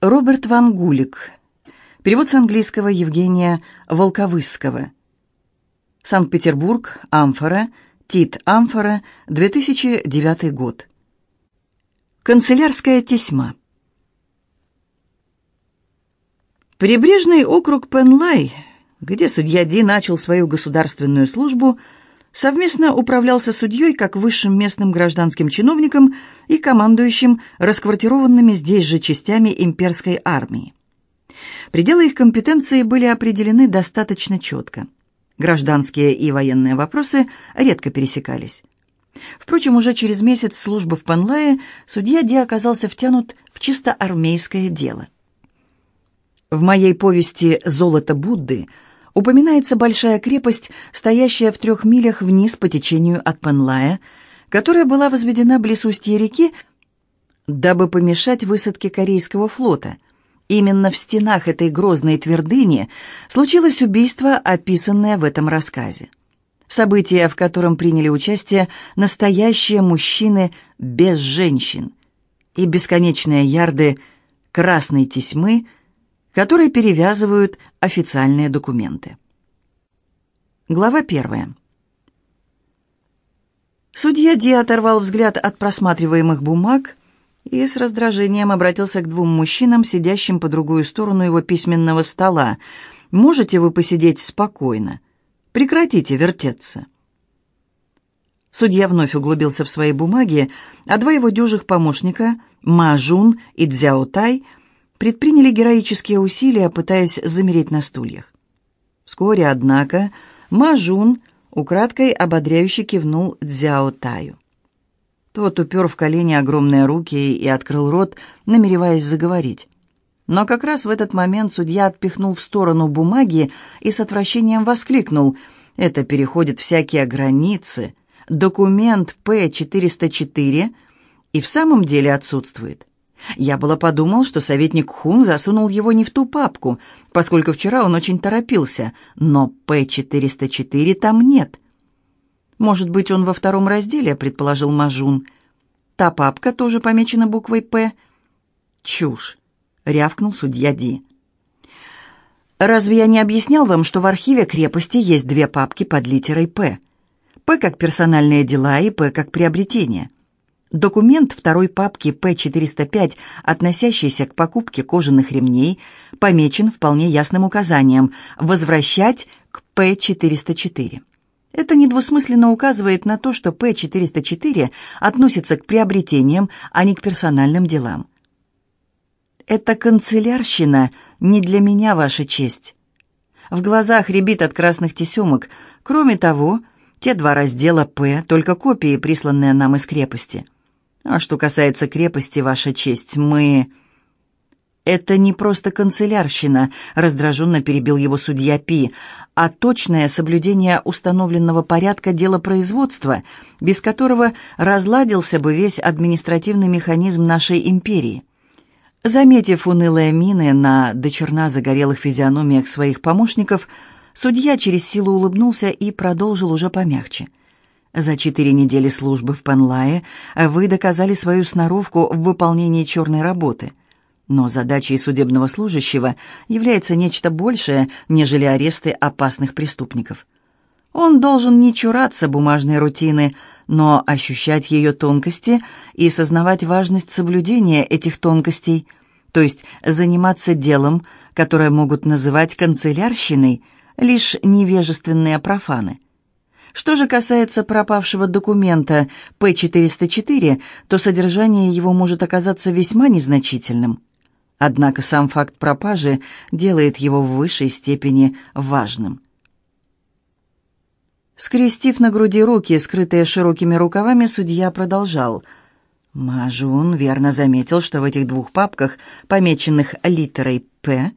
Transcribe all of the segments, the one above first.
Роберт Ван Гулик. Перевод с английского Евгения Волковысского. Санкт-Петербург, Амфора, Тит Амфора, 2009 год. Канцелярская тесьма. Прибрежный округ Пенлай, где судья Ди начал свою государственную службу, совместно управлялся судьей как высшим местным гражданским чиновником и командующим расквартированными здесь же частями имперской армии. Пределы их компетенции были определены достаточно четко. Гражданские и военные вопросы редко пересекались. Впрочем, уже через месяц службы в Панлае судья Ди оказался втянут в чисто армейское дело. В моей повести «Золото Будды» упоминается большая крепость, стоящая в трех милях вниз по течению от Панлая, которая была возведена близ устья реки, дабы помешать высадке корейского флота – Именно в стенах этой грозной твердыни случилось убийство, описанное в этом рассказе. Событие, в котором приняли участие настоящие мужчины без женщин и бесконечные ярды красной тесьмы, которые перевязывают официальные документы. Глава первая. Судья Ди оторвал взгляд от просматриваемых бумаг и с раздражением обратился к двум мужчинам, сидящим по другую сторону его письменного стола. «Можете вы посидеть спокойно? Прекратите вертеться». Судья вновь углубился в свои бумаги, а два его дюжих помощника, Мажун и Дзяотай, предприняли героические усилия, пытаясь замереть на стульях. Вскоре, однако, Мажун украдкой ободряюще кивнул Дзяотаю. Тот упер в колени огромные руки и открыл рот, намереваясь заговорить. Но как раз в этот момент судья отпихнул в сторону бумаги и с отвращением воскликнул «Это переходит всякие границы. Документ П-404 и в самом деле отсутствует». Я было подумал, что советник Хун засунул его не в ту папку, поскольку вчера он очень торопился, но П-404 там нет. «Может быть, он во втором разделе», — предположил Мажун. «Та папка тоже помечена буквой «П». «Чушь», — рявкнул судья Ди. «Разве я не объяснял вам, что в архиве крепости есть две папки под литерой «П»? «П» как персональные дела и «П» как приобретение». Документ второй папки П-405, относящийся к покупке кожаных ремней, помечен вполне ясным указанием «Возвращать к П-404». Это недвусмысленно указывает на то, что П-404 относится к приобретениям, а не к персональным делам. «Это канцелярщина не для меня, Ваша честь». В глазах рябит от красных тесемок. Кроме того, те два раздела «П» — только копии, присланные нам из крепости. А что касается крепости, Ваша честь, мы... «Это не просто канцелярщина», — раздраженно перебил его судья Пи, «а точное соблюдение установленного порядка дела производства, без которого разладился бы весь административный механизм нашей империи». Заметив унылые мины на дочерна загорелых физиономиях своих помощников, судья через силу улыбнулся и продолжил уже помягче. «За четыре недели службы в Панлае вы доказали свою сноровку в выполнении черной работы». Но задачей судебного служащего является нечто большее, нежели аресты опасных преступников. Он должен не чураться бумажной рутины, но ощущать ее тонкости и сознавать важность соблюдения этих тонкостей, то есть заниматься делом, которое могут называть канцелярщиной, лишь невежественные профаны. Что же касается пропавшего документа П-404, то содержание его может оказаться весьма незначительным. Однако сам факт пропажи делает его в высшей степени важным. Скрестив на груди руки, скрытые широкими рукавами, судья продолжал. Мажун верно заметил, что в этих двух папках, помеченных литерой «П»,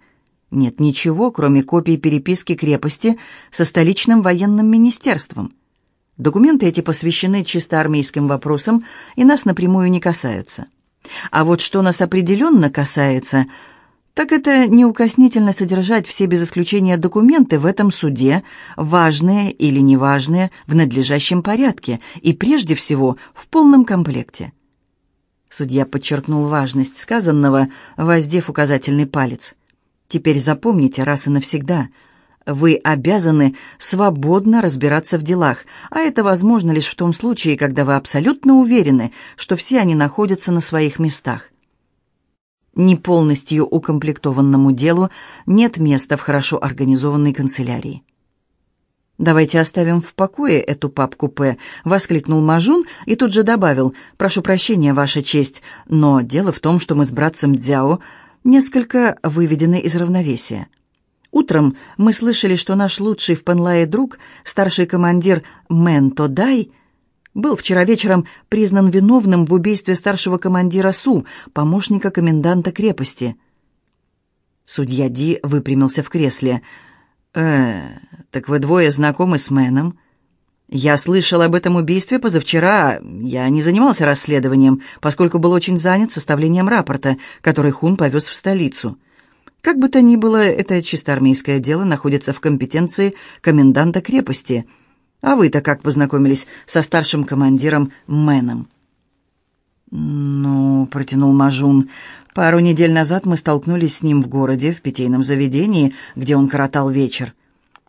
нет ничего, кроме копий переписки крепости со столичным военным министерством. Документы эти посвящены чисто армейским вопросам и нас напрямую не касаются. А вот что нас определенно касается, так это неукоснительно содержать все без исключения документы в этом суде, важные или неважные, в надлежащем порядке и прежде всего в полном комплекте. Судья подчеркнул важность сказанного, воздев указательный палец. «Теперь запомните раз и навсегда. Вы обязаны свободно разбираться в делах, а это возможно лишь в том случае, когда вы абсолютно уверены, что все они находятся на своих местах. Не полностью укомплектованному делу нет места в хорошо организованной канцелярии. «Давайте оставим в покое эту папку П», — воскликнул Мажун и тут же добавил, «Прошу прощения, Ваша честь, но дело в том, что мы с братцем Дзяо несколько выведены из равновесия. Утром мы слышали, что наш лучший в Пенлае друг, старший командир Мэн Тодай, был вчера вечером признан виновным в убийстве старшего командира Су, помощника коменданта крепости». Судья Ди выпрямился в кресле — «Э, так вы двое знакомы с Мэном?» «Я слышал об этом убийстве позавчера. Я не занимался расследованием, поскольку был очень занят составлением рапорта, который Хун повез в столицу. Как бы то ни было, это чисто армейское дело находится в компетенции коменданта крепости. А вы-то как познакомились со старшим командиром Мэном?» «Ну, — протянул Мажун, — пару недель назад мы столкнулись с ним в городе, в питейном заведении, где он коротал вечер.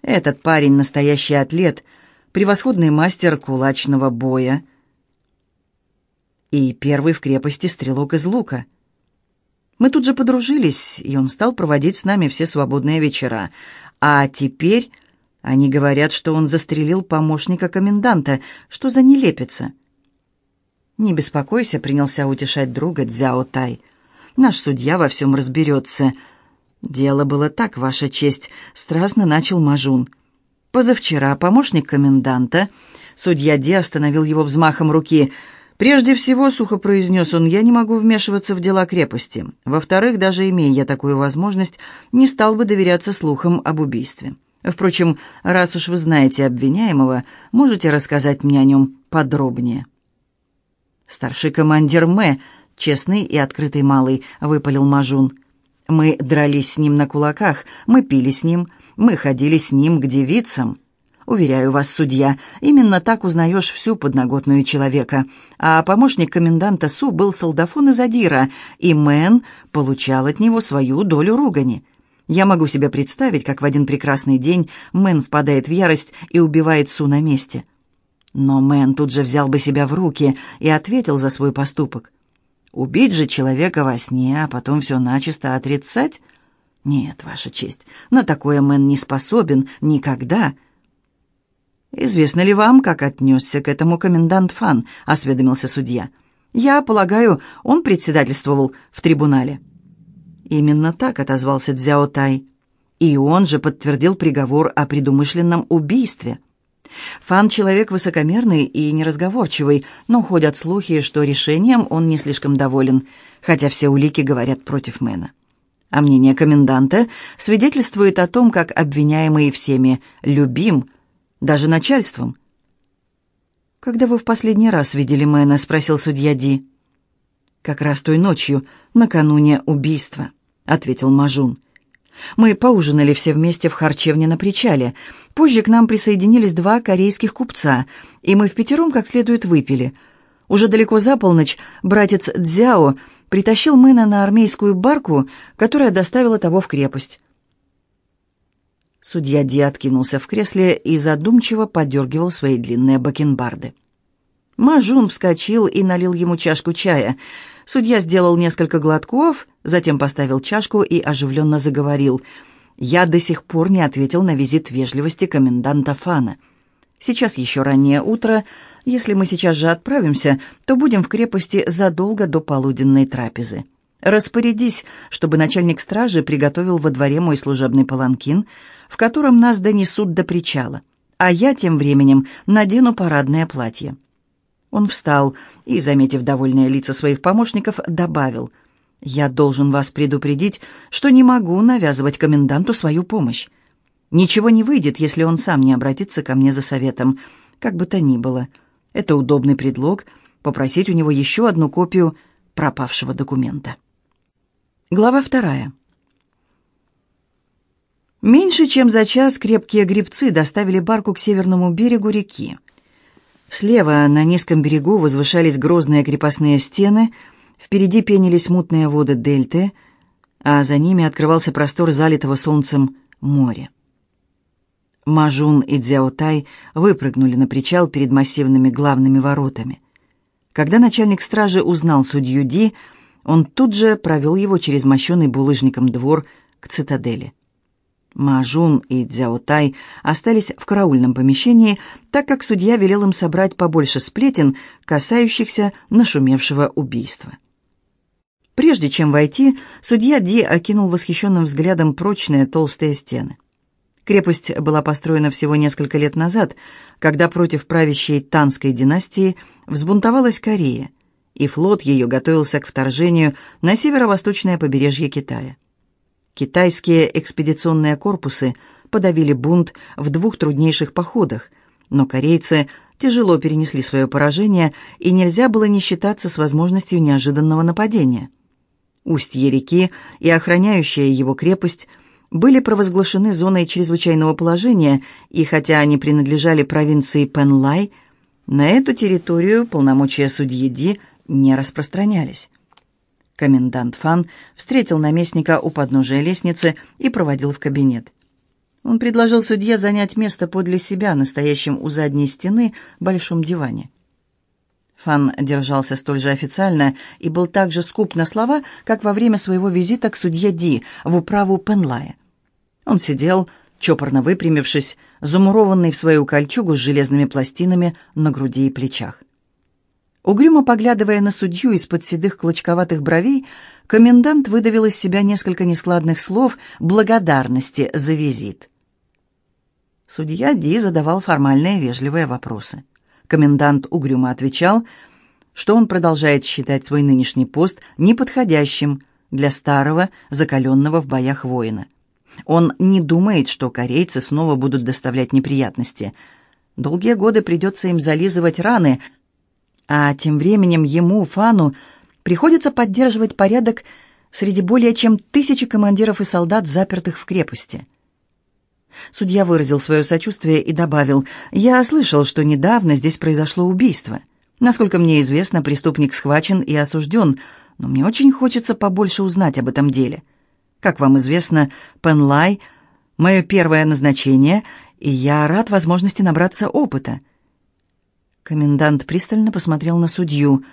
Этот парень — настоящий атлет, превосходный мастер кулачного боя и первый в крепости стрелок из лука. Мы тут же подружились, и он стал проводить с нами все свободные вечера. А теперь они говорят, что он застрелил помощника коменданта. Что за нелепица?» «Не беспокойся», — принялся утешать друга Дзяо Тай. «Наш судья во всем разберется». «Дело было так, Ваша честь», — страстно начал Мажун. «Позавчера помощник коменданта...» Судья Ди остановил его взмахом руки. «Прежде всего, — сухо произнес он, — я не могу вмешиваться в дела крепости. Во-вторых, даже имея я такую возможность, не стал бы доверяться слухам об убийстве. Впрочем, раз уж вы знаете обвиняемого, можете рассказать мне о нем подробнее». «Старший командир Мэ, честный и открытый малый», — выпалил Мажун. «Мы дрались с ним на кулаках, мы пили с ним, мы ходили с ним к девицам». Уверяю вас, судья, именно так узнаешь всю подноготную человека. А помощник коменданта Су был солдафон и задира, и Мэн получал от него свою долю ругани. Я могу себе представить, как в один прекрасный день Мэн впадает в ярость и убивает Су на месте. Но Мэн тут же взял бы себя в руки и ответил за свой поступок. Убить же человека во сне, а потом все начисто отрицать? Нет, Ваша честь, на такое Мэн не способен никогда. «Известно ли вам, как отнесся к этому комендант Фан?» — осведомился судья. «Я полагаю, он председательствовал в трибунале». Именно так отозвался Дзяо Тай. И он же подтвердил приговор о предумышленном убийстве. Фан человек высокомерный и неразговорчивый, но ходят слухи, что решением он не слишком доволен, хотя все улики говорят против Мэна. А мнение коменданта свидетельствует о том, как обвиняемый всеми любим, даже начальством. «Когда вы в последний раз видели Мэна?» — спросил судья Ди. «Как раз той ночью, накануне убийства», — ответил Мажун. Мы поужинали все вместе в харчевне на причале. Позже к нам присоединились два корейских купца, и мы в пятером как следует выпили. Уже далеко за полночь братец Дзяо притащил Мэна на армейскую барку, которая доставила того в крепость. Судья Ди откинулся в кресле и задумчиво подергивал свои длинные бакенбарды. Мажун вскочил и налил ему чашку чая. Судья сделал несколько глотков, затем поставил чашку и оживленно заговорил. «Я до сих пор не ответил на визит вежливости коменданта Фана. Сейчас еще раннее утро. Если мы сейчас же отправимся, то будем в крепости задолго до полуденной трапезы. Распорядись, чтобы начальник стражи приготовил во дворе мой служебный паланкин, в котором нас донесут до причала, а я тем временем надену парадное платье». Он встал и, заметив довольные лица своих помощников, добавил, «Я должен вас предупредить, что не могу навязывать коменданту свою помощь. Ничего не выйдет, если он сам не обратится ко мне за советом, как бы то ни было. Это удобный предлог попросить у него еще одну копию пропавшего документа». Глава вторая. Меньше чем за час крепкие гребцы доставили барку к северному берегу реки. Слева на низком берегу возвышались грозные крепостные стены, Впереди пенились мутные воды дельты, а за ними открывался простор залитого солнцем моря. Мажун и Дзяотай выпрыгнули на причал перед массивными главными воротами. Когда начальник стражи узнал судью Ди, он тут же провел его через мощенный булыжником двор к цитадели. Мажун и Дзяотай остались в караульном помещении, так как судья велел им собрать побольше сплетен, касающихся нашумевшего убийства. Прежде чем войти, судья Ди окинул восхищенным взглядом прочные толстые стены. Крепость была построена всего несколько лет назад, когда против правящей Танской династии взбунтовалась Корея, и флот ее готовился к вторжению на северо-восточное побережье Китая. Китайские экспедиционные корпусы подавили бунт в двух труднейших походах, но корейцы тяжело перенесли свое поражение, и нельзя было не считаться с возможностью неожиданного нападения. Устье реки и охраняющая его крепость были провозглашены зоной чрезвычайного положения, и хотя они принадлежали провинции Пенлай, на эту территорию полномочия судьи Ди не распространялись. Комендант Фан встретил наместника у подножия лестницы и проводил в кабинет. Он предложил судье занять место подле себя, настоящем у задней стены, большом диване. Фан держался столь же официально и был так же скуп на слова, как во время своего визита к судье Ди в управу Пенлая. Он сидел, чопорно выпрямившись, замурованный в свою кольчугу с железными пластинами на груди и плечах. Угрюмо поглядывая на судью из-под седых клочковатых бровей, комендант выдавил из себя несколько нескладных слов благодарности за визит. Судья Ди задавал формальные вежливые вопросы. Комендант угрюмо отвечал, что он продолжает считать свой нынешний пост неподходящим для старого, закаленного в боях воина. Он не думает, что корейцы снова будут доставлять неприятности. Долгие годы придется им зализывать раны, а тем временем ему, Фану, приходится поддерживать порядок среди более чем тысячи командиров и солдат, запертых в крепости. Судья выразил свое сочувствие и добавил, «Я слышал, что недавно здесь произошло убийство. Насколько мне известно, преступник схвачен и осужден, но мне очень хочется побольше узнать об этом деле. Как вам известно, Пенлай — мое первое назначение, и я рад возможности набраться опыта». Комендант пристально посмотрел на судью.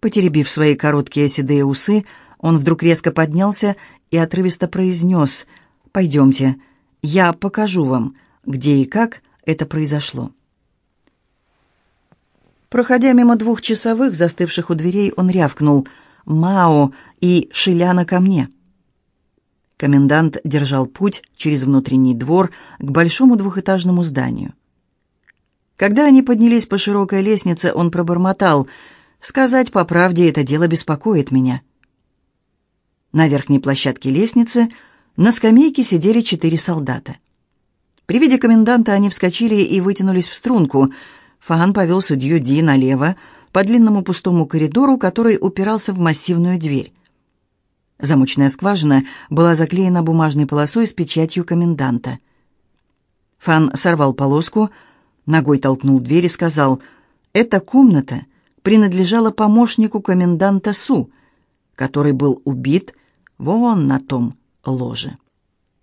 Потеребив свои короткие седые усы, он вдруг резко поднялся и отрывисто произнес «Пойдемте, я покажу вам, где и как это произошло». Проходя мимо двух часовых, застывших у дверей, он рявкнул «Мао и Шиляна ко мне». Комендант держал путь через внутренний двор к большому двухэтажному зданию. Когда они поднялись по широкой лестнице, он пробормотал «Сказать по правде, это дело беспокоит меня». На верхней площадке лестницы на скамейке сидели четыре солдата. При виде коменданта они вскочили и вытянулись в струнку. Фаган повел судью Ди налево, по длинному пустому коридору, который упирался в массивную дверь. Замочная скважина была заклеена бумажной полосой с печатью коменданта. Фан сорвал полоску, ногой толкнул дверь и сказал, «Эта комната принадлежала помощнику коменданта Су, который был убит вон на том ложе».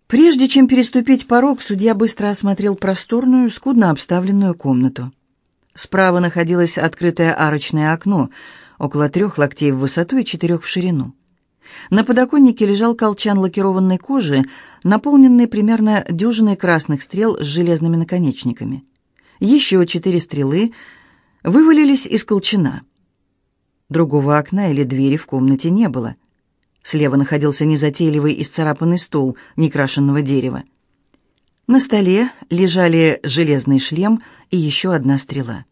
Прежде чем переступить порог, судья быстро осмотрел просторную, скудно обставленную комнату. Справа находилось открытое арочное окно, около трех локтей в высоту и четырех в ширину. На подоконнике лежал колчан лакированной кожи, наполненный примерно дюжиной красных стрел с железными наконечниками. Еще четыре стрелы вывалились из колчана. Другого окна или двери в комнате не было. Слева находился незатейливый исцарапанный стол некрашенного дерева. На столе лежали железный шлем и еще одна стрела.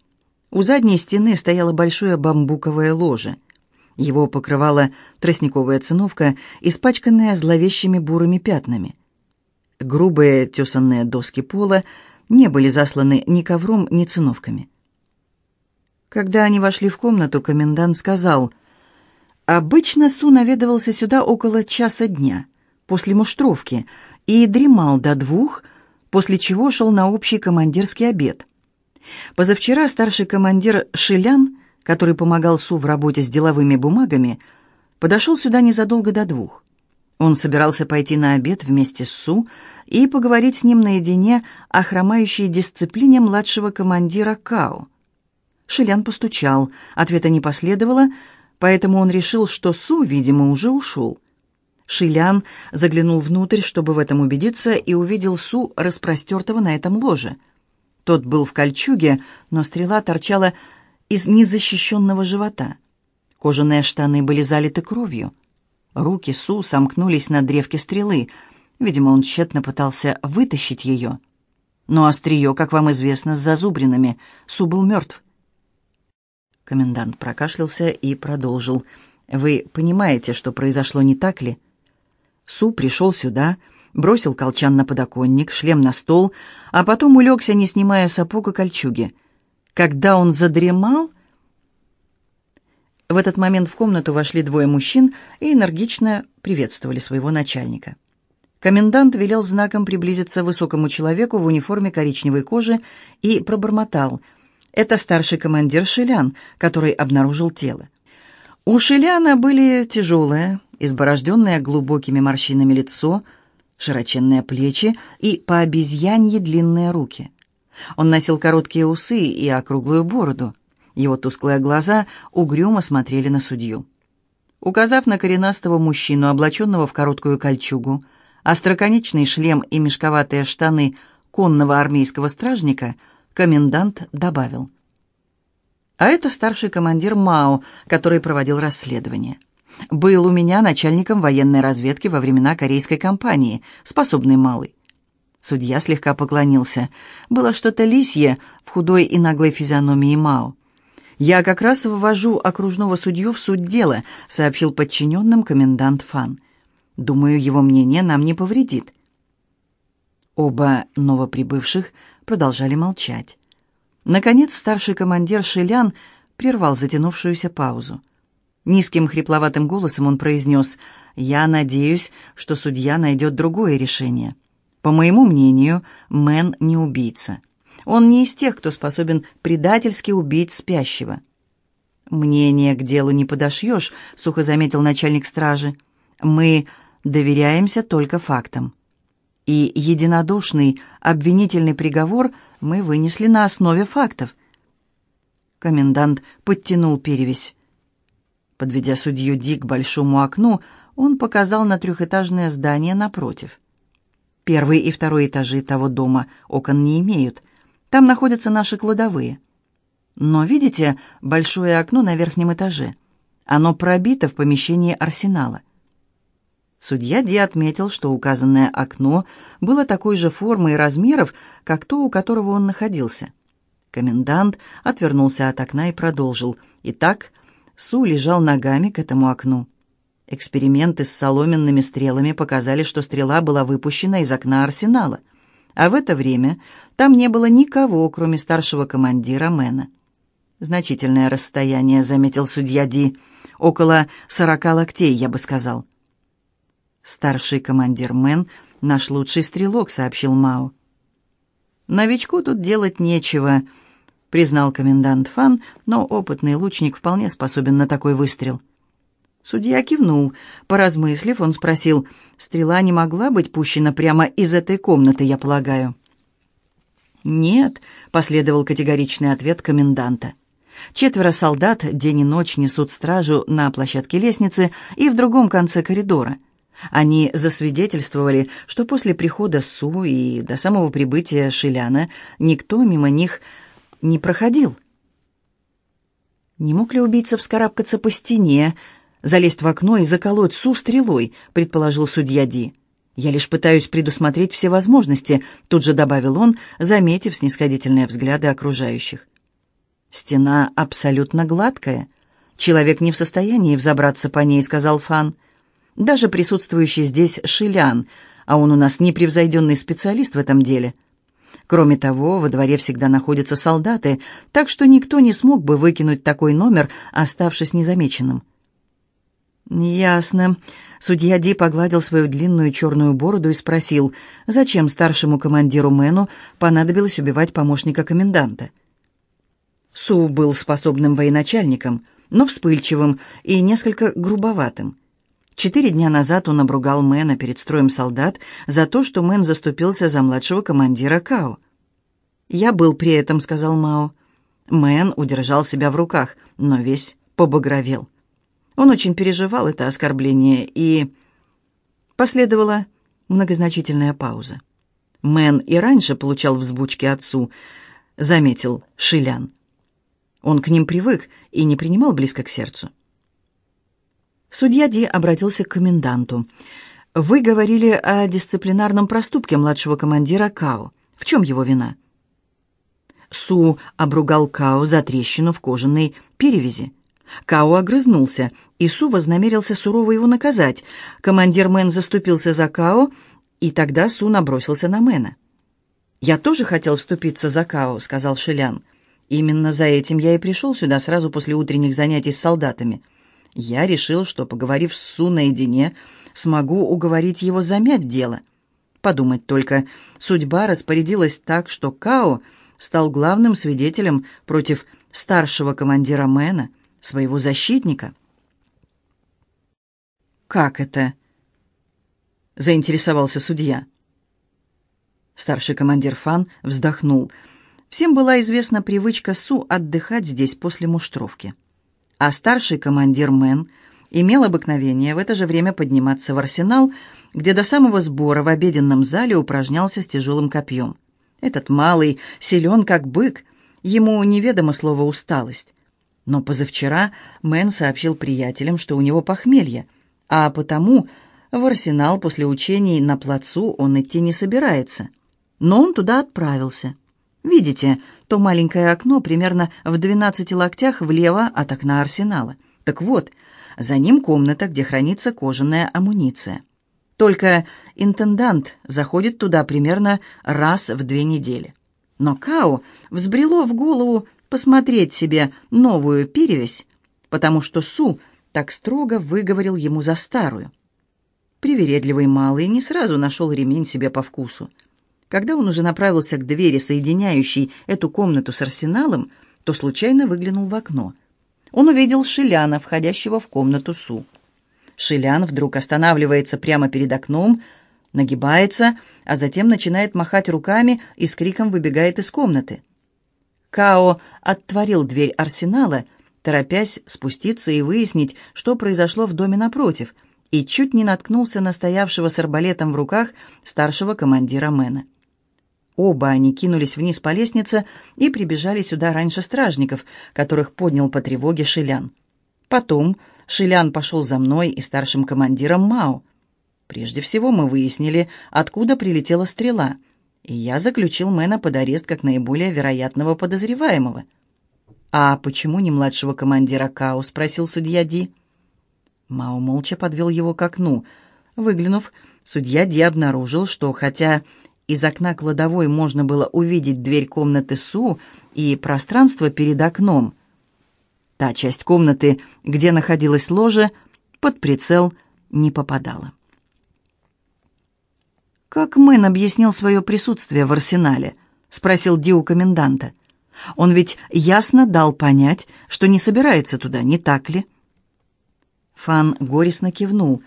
У задней стены стояло большое бамбуковое ложе — его покрывала тростниковая циновка, испачканная зловещими бурыми пятнами. Грубые тесанные доски пола не были засланы ни ковром, ни циновками. Когда они вошли в комнату, комендант сказал, «Обычно Су наведывался сюда около часа дня, после муштровки, и дремал до двух, после чего шел на общий командирский обед. Позавчера старший командир Шилян который помогал Су в работе с деловыми бумагами, подошел сюда незадолго до двух. Он собирался пойти на обед вместе с Су и поговорить с ним наедине о хромающей дисциплине младшего командира Као. Шилян постучал, ответа не последовало, поэтому он решил, что Су, видимо, уже ушел. Шилян заглянул внутрь, чтобы в этом убедиться, и увидел Су, распростертого на этом ложе. Тот был в кольчуге, но стрела торчала из незащищенного живота. Кожаные штаны были залиты кровью. Руки Су сомкнулись на древке стрелы. Видимо, он тщетно пытался вытащить ее. Но острие, как вам известно, с зазубринами. Су был мертв. Комендант прокашлялся и продолжил. «Вы понимаете, что произошло, не так ли?» Су пришел сюда, бросил колчан на подоконник, шлем на стол, а потом улегся, не снимая сапог и кольчуги. Когда он задремал... В этот момент в комнату вошли двое мужчин и энергично приветствовали своего начальника. Комендант велел знаком приблизиться высокому человеку в униформе коричневой кожи и пробормотал — это старший командир Шилян, который обнаружил тело. У Шиляна были тяжелое, изборожденное глубокими морщинами лицо, широченные плечи и по обезьянье длинные руки. Он носил короткие усы и округлую бороду. Его тусклые глаза угрюмо смотрели на судью. Указав на коренастого мужчину, облаченного в короткую кольчугу, остроконечный шлем и мешковатые штаны конного армейского стражника – комендант добавил. А это старший командир МАО, который проводил расследование. Был у меня начальником военной разведки во времена корейской кампании, способный малый. Судья слегка поклонился. Было что-то лисье в худой и наглой физиономии Мао. «Я как раз ввожу окружного судью в суть дела», — сообщил подчиненным комендант Фан. «Думаю, его мнение нам не повредит». Оба новоприбывших продолжали молчать. Наконец старший командир Шилян прервал затянувшуюся паузу. Низким хрипловатым голосом он произнес, «Я надеюсь, что судья найдет другое решение. По моему мнению, Мэн не убийца. Он не из тех, кто способен предательски убить спящего». «Мнение к делу не подошьешь», — сухо заметил начальник стражи. «Мы доверяемся только фактам» и единодушный обвинительный приговор мы вынесли на основе фактов. Комендант подтянул перевесь. Подведя судью Ди к большому окну, он показал на трехэтажное здание напротив. Первый и второй этажи того дома окон не имеют. Там находятся наши кладовые. Но видите большое окно на верхнем этаже? Оно пробито в помещении арсенала. Судья Ди отметил, что указанное окно было такой же формы и размеров, как то, у которого он находился. Комендант отвернулся от окна и продолжил. Итак, Су лежал ногами к этому окну. Эксперименты с соломенными стрелами показали, что стрела была выпущена из окна арсенала. А в это время там не было никого, кроме старшего командира Мэна. «Значительное расстояние», — заметил судья Ди. «Около сорока локтей, я бы сказал». «Старший командир Мэн — наш лучший стрелок», — сообщил Мао. «Новичку тут делать нечего», — признал комендант Фан, но опытный лучник вполне способен на такой выстрел. Судья кивнул. Поразмыслив, он спросил, «Стрела не могла быть пущена прямо из этой комнаты, я полагаю?» «Нет», — последовал категоричный ответ коменданта. Четверо солдат день и ночь несут стражу на площадке лестницы и в другом конце коридора — они засвидетельствовали, что после прихода Су и до самого прибытия Шиляна никто мимо них не проходил. Не мог ли убийца вскарабкаться по стене, залезть в окно и заколоть Су стрелой, предположил судья Ди. «Я лишь пытаюсь предусмотреть все возможности», — тут же добавил он, заметив снисходительные взгляды окружающих. «Стена абсолютно гладкая. Человек не в состоянии взобраться по ней», — сказал Фан. Даже присутствующий здесь Шилян, а он у нас непревзойденный специалист в этом деле. Кроме того, во дворе всегда находятся солдаты, так что никто не смог бы выкинуть такой номер, оставшись незамеченным. «Ясно». Судья Ди погладил свою длинную черную бороду и спросил, зачем старшему командиру Мэну понадобилось убивать помощника коменданта. Су был способным военачальником, но вспыльчивым и несколько грубоватым. Четыре дня назад он обругал Мэна перед строем солдат за то, что Мэн заступился за младшего командира Као. «Я был при этом», — сказал Мао. Мэн удержал себя в руках, но весь побагровел. Он очень переживал это оскорбление, и... Последовала многозначительная пауза. Мэн и раньше получал взбучки отцу, заметил Шилян. Он к ним привык и не принимал близко к сердцу. Судья Ди обратился к коменданту. «Вы говорили о дисциплинарном проступке младшего командира Као. В чем его вина?» Су обругал Као за трещину в кожаной перевязи. Као огрызнулся, и Су вознамерился сурово его наказать. Командир Мэн заступился за Као, и тогда Су набросился на Мэна. «Я тоже хотел вступиться за Као», — сказал Шилян. «Именно за этим я и пришел сюда сразу после утренних занятий с солдатами. Я решил, что, поговорив с Су наедине, смогу уговорить его замять дело. Подумать только, судьба распорядилась так, что Као стал главным свидетелем против старшего командира Мэна, своего защитника. «Как это?» — заинтересовался судья. Старший командир Фан вздохнул. Всем была известна привычка Су отдыхать здесь после муштровки. А старший командир Мэн имел обыкновение в это же время подниматься в арсенал, где до самого сбора в обеденном зале упражнялся с тяжелым копьем. Этот малый силен, как бык, ему неведомо слово «усталость». Но позавчера Мэн сообщил приятелям, что у него похмелье, а потому в арсенал после учений на плацу он идти не собирается. Но он туда отправился. Видите, то маленькое окно примерно в 12 локтях влево от окна арсенала. Так вот, за ним комната, где хранится кожаная амуниция. Только интендант заходит туда примерно раз в две недели. Но Као взбрело в голову посмотреть себе новую перевесь, потому что Су так строго выговорил ему за старую. Привередливый малый не сразу нашел ремень себе по вкусу. Когда он уже направился к двери, соединяющей эту комнату с арсеналом, то случайно выглянул в окно. Он увидел Шиляна, входящего в комнату Су. Шилян вдруг останавливается прямо перед окном, нагибается, а затем начинает махать руками и с криком выбегает из комнаты. Као оттворил дверь арсенала, торопясь спуститься и выяснить, что произошло в доме напротив, и чуть не наткнулся на стоявшего с арбалетом в руках старшего командира Мэна. Оба они кинулись вниз по лестнице и прибежали сюда раньше стражников, которых поднял по тревоге Шилян. Потом Шилян пошел за мной и старшим командиром Мао. Прежде всего мы выяснили, откуда прилетела стрела — и я заключил Мэна под арест как наиболее вероятного подозреваемого. «А почему не младшего командира Као?» — спросил судья Ди. Мао молча подвел его к окну. Выглянув, судья Ди обнаружил, что хотя из окна кладовой можно было увидеть дверь комнаты Су и пространство перед окном, та часть комнаты, где находилась ложа, под прицел не попадала. «Как Мэн объяснил свое присутствие в арсенале?» — спросил Ди коменданта. «Он ведь ясно дал понять, что не собирается туда, не так ли?» Фан горестно кивнул.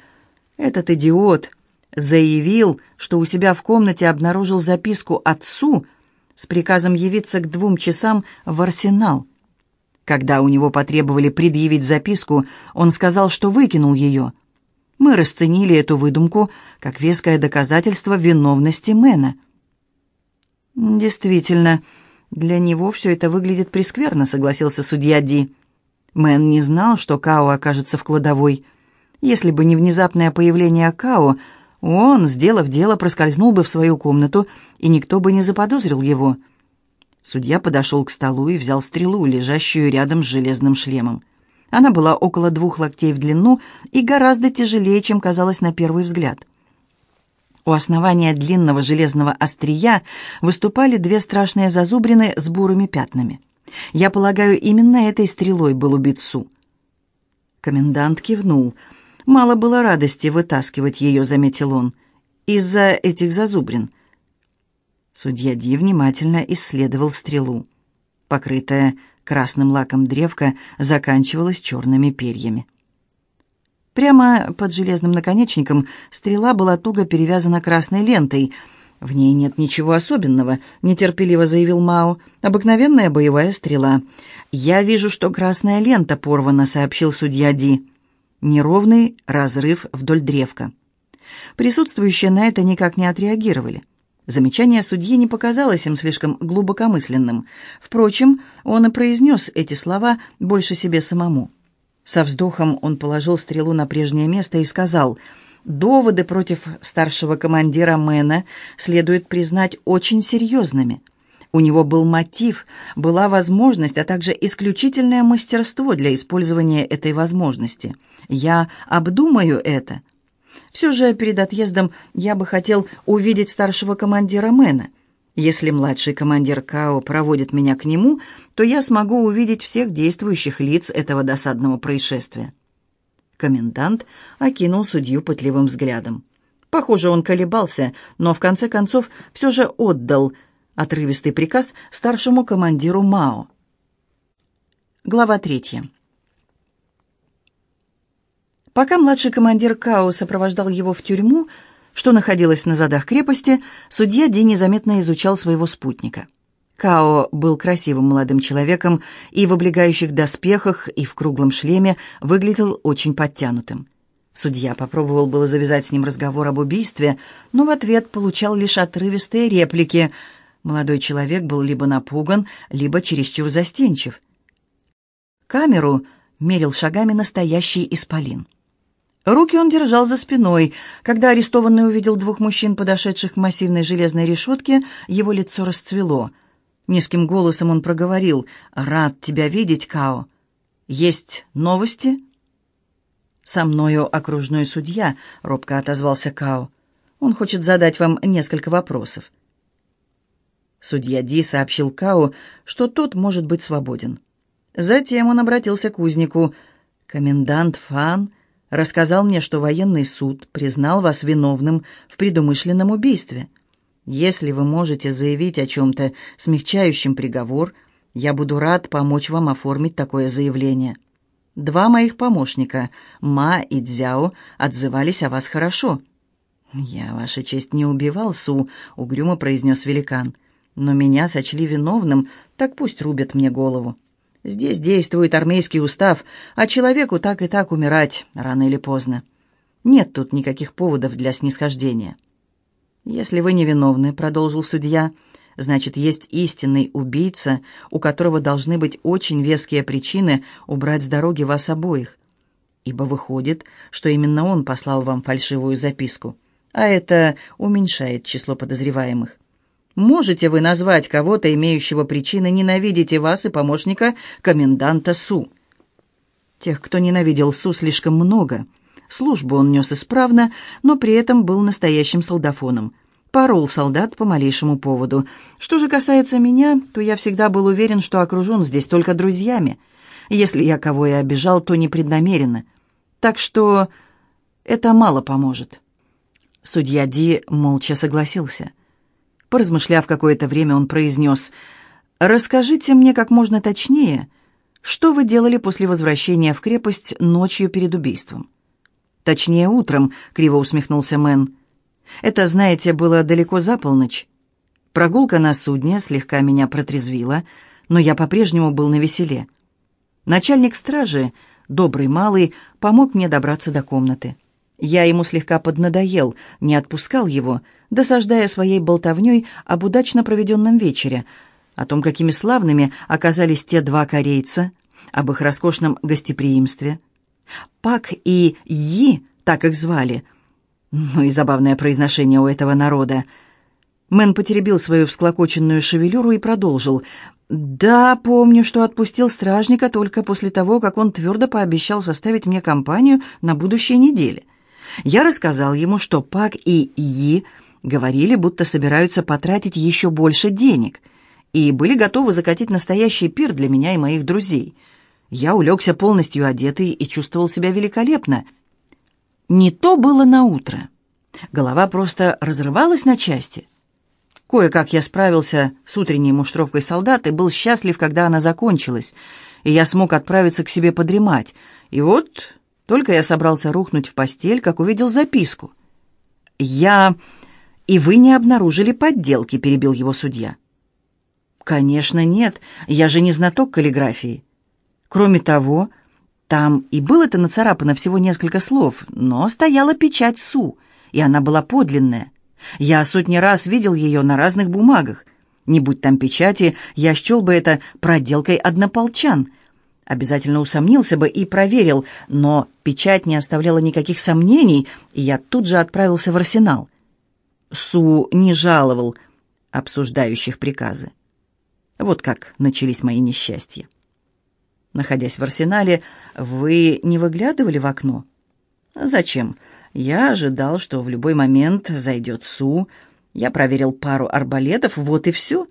«Этот идиот заявил, что у себя в комнате обнаружил записку отцу с приказом явиться к двум часам в арсенал. Когда у него потребовали предъявить записку, он сказал, что выкинул ее. Мы расценили эту выдумку как веское доказательство виновности Мэна. «Действительно, для него все это выглядит прескверно», — согласился судья Ди. Мэн не знал, что Као окажется в кладовой. Если бы не внезапное появление Као, он, сделав дело, проскользнул бы в свою комнату, и никто бы не заподозрил его. Судья подошел к столу и взял стрелу, лежащую рядом с железным шлемом. Она была около двух локтей в длину и гораздо тяжелее, чем казалось на первый взгляд. У основания длинного железного острия выступали две страшные зазубрины с бурыми пятнами. Я полагаю, именно этой стрелой был убит Су. Комендант кивнул. Мало было радости вытаскивать ее, заметил он, из-за этих зазубрин. Судья Ди внимательно исследовал стрелу. Покрытая Красным лаком древка заканчивалась черными перьями. Прямо под железным наконечником стрела была туго перевязана красной лентой. «В ней нет ничего особенного», — нетерпеливо заявил Мао. «Обыкновенная боевая стрела». «Я вижу, что красная лента порвана», — сообщил судья Ди. Неровный разрыв вдоль древка. Присутствующие на это никак не отреагировали. Замечание судьи не показалось им слишком глубокомысленным. Впрочем, он и произнес эти слова больше себе самому. Со вздохом он положил стрелу на прежнее место и сказал, «Доводы против старшего командира Мэна следует признать очень серьезными. У него был мотив, была возможность, а также исключительное мастерство для использования этой возможности. Я обдумаю это. Все же перед отъездом я бы хотел увидеть старшего командира Мэна». Если младший командир Као проводит меня к нему, то я смогу увидеть всех действующих лиц этого досадного происшествия. Комендант окинул судью пытливым взглядом. Похоже, он колебался, но в конце концов все же отдал отрывистый приказ старшему командиру Мао. Глава третья. Пока младший командир Као сопровождал его в тюрьму, что находилось на задах крепости, судья Ди незаметно изучал своего спутника. Као был красивым молодым человеком и в облегающих доспехах, и в круглом шлеме выглядел очень подтянутым. Судья попробовал было завязать с ним разговор об убийстве, но в ответ получал лишь отрывистые реплики. Молодой человек был либо напуган, либо чересчур застенчив. Камеру мерил шагами настоящий исполин. Руки он держал за спиной. Когда арестованный увидел двух мужчин, подошедших к массивной железной решетке, его лицо расцвело. Низким голосом он проговорил «Рад тебя видеть, Као. Есть новости?» «Со мною окружной судья», — робко отозвался Као. «Он хочет задать вам несколько вопросов». Судья Ди сообщил Као, что тот может быть свободен. Затем он обратился к узнику. «Комендант Фан...» рассказал мне, что военный суд признал вас виновным в предумышленном убийстве. Если вы можете заявить о чем-то смягчающем приговор, я буду рад помочь вам оформить такое заявление. Два моих помощника, Ма и Дзяо, отзывались о вас хорошо». «Я, Ваша честь, не убивал Су», — угрюмо произнес великан. «Но меня сочли виновным, так пусть рубят мне голову». Здесь действует армейский устав, а человеку так и так умирать, рано или поздно. Нет тут никаких поводов для снисхождения. «Если вы невиновны», — продолжил судья, — «значит, есть истинный убийца, у которого должны быть очень веские причины убрать с дороги вас обоих. Ибо выходит, что именно он послал вам фальшивую записку, а это уменьшает число подозреваемых. Можете вы назвать кого-то, имеющего причины ненавидеть и вас, и помощника коменданта Су? Тех, кто ненавидел Су, слишком много. Службу он нес исправно, но при этом был настоящим солдафоном. Порол солдат по малейшему поводу. Что же касается меня, то я всегда был уверен, что окружен здесь только друзьями. Если я кого и обижал, то непреднамеренно. Так что это мало поможет. Судья Ди молча согласился. — Поразмышляв какое-то время, он произнес, «Расскажите мне как можно точнее, что вы делали после возвращения в крепость ночью перед убийством?» «Точнее, утром», — криво усмехнулся Мэн. «Это, знаете, было далеко за полночь. Прогулка на судне слегка меня протрезвила, но я по-прежнему был на веселе. Начальник стражи, добрый малый, помог мне добраться до комнаты. Я ему слегка поднадоел, не отпускал его, досаждая своей болтовней об удачно проведенном вечере, о том, какими славными оказались те два корейца, об их роскошном гостеприимстве. Пак и Yi, так их звали. Ну и забавное произношение у этого народа. Мэн потеребил свою всклокоченную шевелюру и продолжил. «Да, помню, что отпустил стражника только после того, как он твердо пообещал составить мне компанию на будущей неделе. Я рассказал ему, что Пак и Yi говорили, будто собираются потратить еще больше денег, и были готовы закатить настоящий пир для меня и моих друзей. Я улегся полностью одетый и чувствовал себя великолепно. Не то было на утро. Голова просто разрывалась на части. Кое-как я справился с утренней муштровкой солдат и был счастлив, когда она закончилась, и я смог отправиться к себе подремать. И вот только я собрался рухнуть в постель, как увидел записку. «Я... и вы не обнаружили подделки», — перебил его судья. «Конечно, нет. Я же не знаток каллиграфии. Кроме того, там и было-то нацарапано всего несколько слов, но стояла печать Су, и она была подлинная. Я сотни раз видел ее на разных бумагах. Не будь там печати, я счел бы это проделкой однополчан. Обязательно усомнился бы и проверил, но печать не оставляла никаких сомнений, и я тут же отправился в арсенал. Су не жаловал обсуждающих приказы. Вот как начались мои несчастья. Находясь в арсенале, вы не выглядывали в окно? Зачем? Я ожидал, что в любой момент зайдет Су. Я проверил пару арбалетов, вот и все.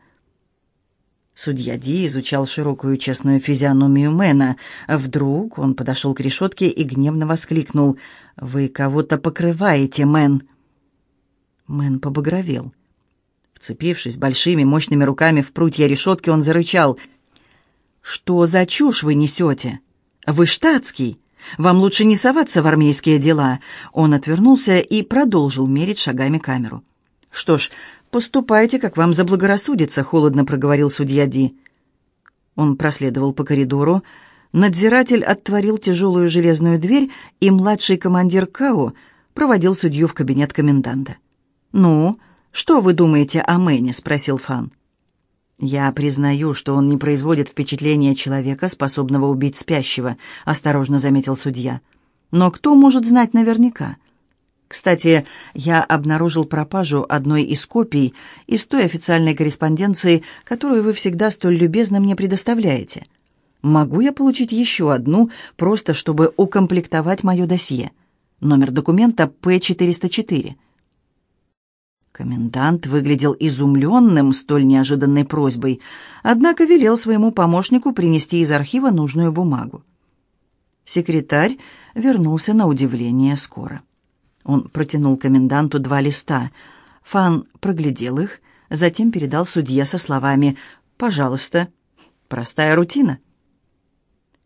Судья Ди изучал широкую честную физиономию Мэна. Вдруг он подошел к решетке и гневно воскликнул. «Вы кого-то покрываете, Мэн!» Мэн побагровел. Вцепившись большими мощными руками в прутья решетки, он зарычал. «Что за чушь вы несете? Вы штатский. Вам лучше не соваться в армейские дела». Он отвернулся и продолжил мерить шагами камеру. «Что ж, поступайте, как вам заблагорассудится», — холодно проговорил судья Ди. Он проследовал по коридору. Надзиратель отворил тяжелую железную дверь, и младший командир Као проводил судью в кабинет коменданта. «Ну, что вы думаете о Мэне?» — спросил Фан. «Я признаю, что он не производит впечатления человека, способного убить спящего», — осторожно заметил судья. «Но кто может знать наверняка?» Кстати, я обнаружил пропажу одной из копий из той официальной корреспонденции, которую вы всегда столь любезно мне предоставляете. Могу я получить еще одну, просто чтобы укомплектовать мое досье? Номер документа П-404. Комендант выглядел изумленным столь неожиданной просьбой, однако велел своему помощнику принести из архива нужную бумагу. Секретарь вернулся на удивление скоро. Он протянул коменданту два листа. Фан проглядел их, затем передал судье со словами «Пожалуйста». Простая рутина.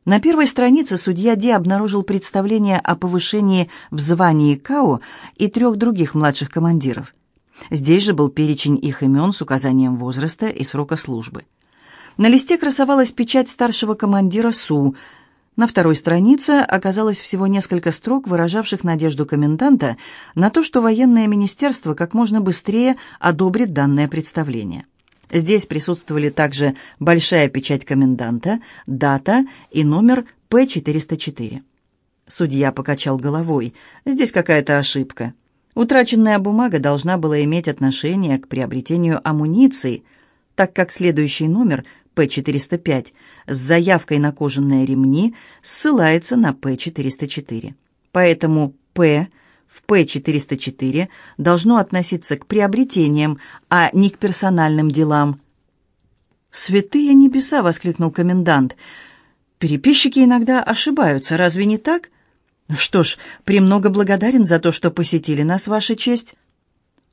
На первой странице судья Ди обнаружил представление о повышении в звании Као и трех других младших командиров. Здесь же был перечень их имен с указанием возраста и срока службы. На листе красовалась печать старшего командира СУ. На второй странице оказалось всего несколько строк, выражавших надежду коменданта на то, что военное министерство как можно быстрее одобрит данное представление. Здесь присутствовали также большая печать коменданта, дата и номер П-404. Судья покачал головой. «Здесь какая-то ошибка». Утраченная бумага должна была иметь отношение к приобретению амуниции, так как следующий номер П-405 с заявкой на кожаные ремни ссылается на П-404. Поэтому П в П-404 должно относиться к приобретениям, а не к персональным делам. «Святые небеса!» — воскликнул комендант. «Переписчики иногда ошибаются, разве не так?» «Что ж, премного благодарен за то, что посетили нас, Ваша честь.